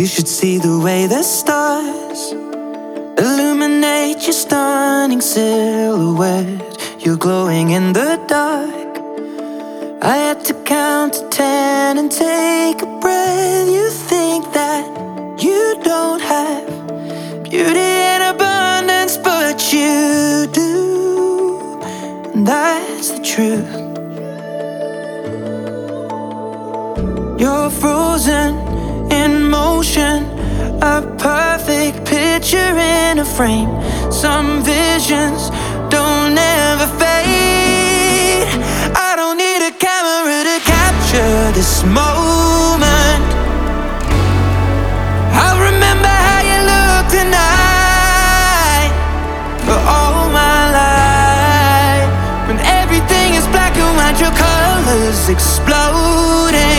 You should see the way the stars illuminate your stunning silhouette. You're glowing in the dark. I had to count to ten and take a breath. You think that you don't have beauty in abundance, but you do. And that's the truth. You're frozen a perfect picture in a frame. Some visions don't ever fade. I don't need a camera to capture this moment. I'll remember how you look tonight for all my life. When everything is black and white, your colors exploding.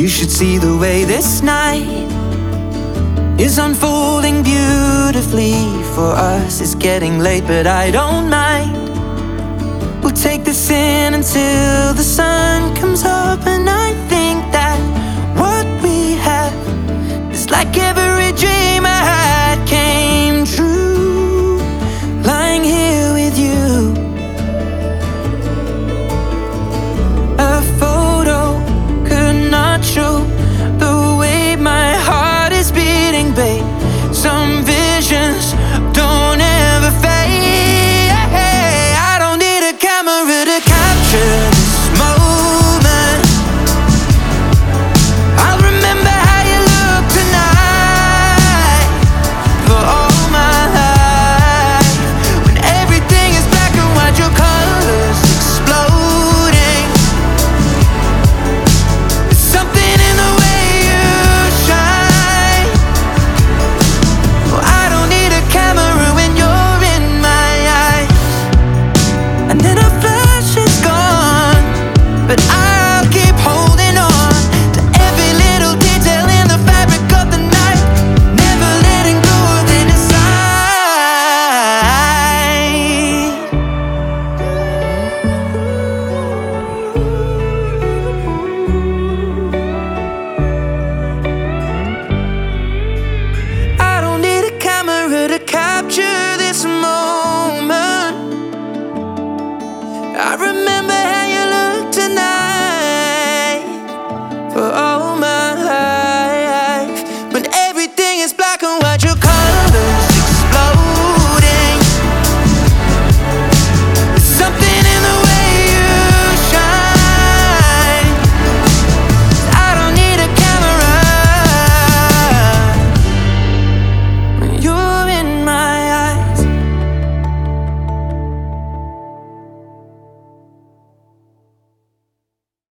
You should see the way this night is unfolding beautifully for us. It's getting late, but I don't mind. We'll take this in until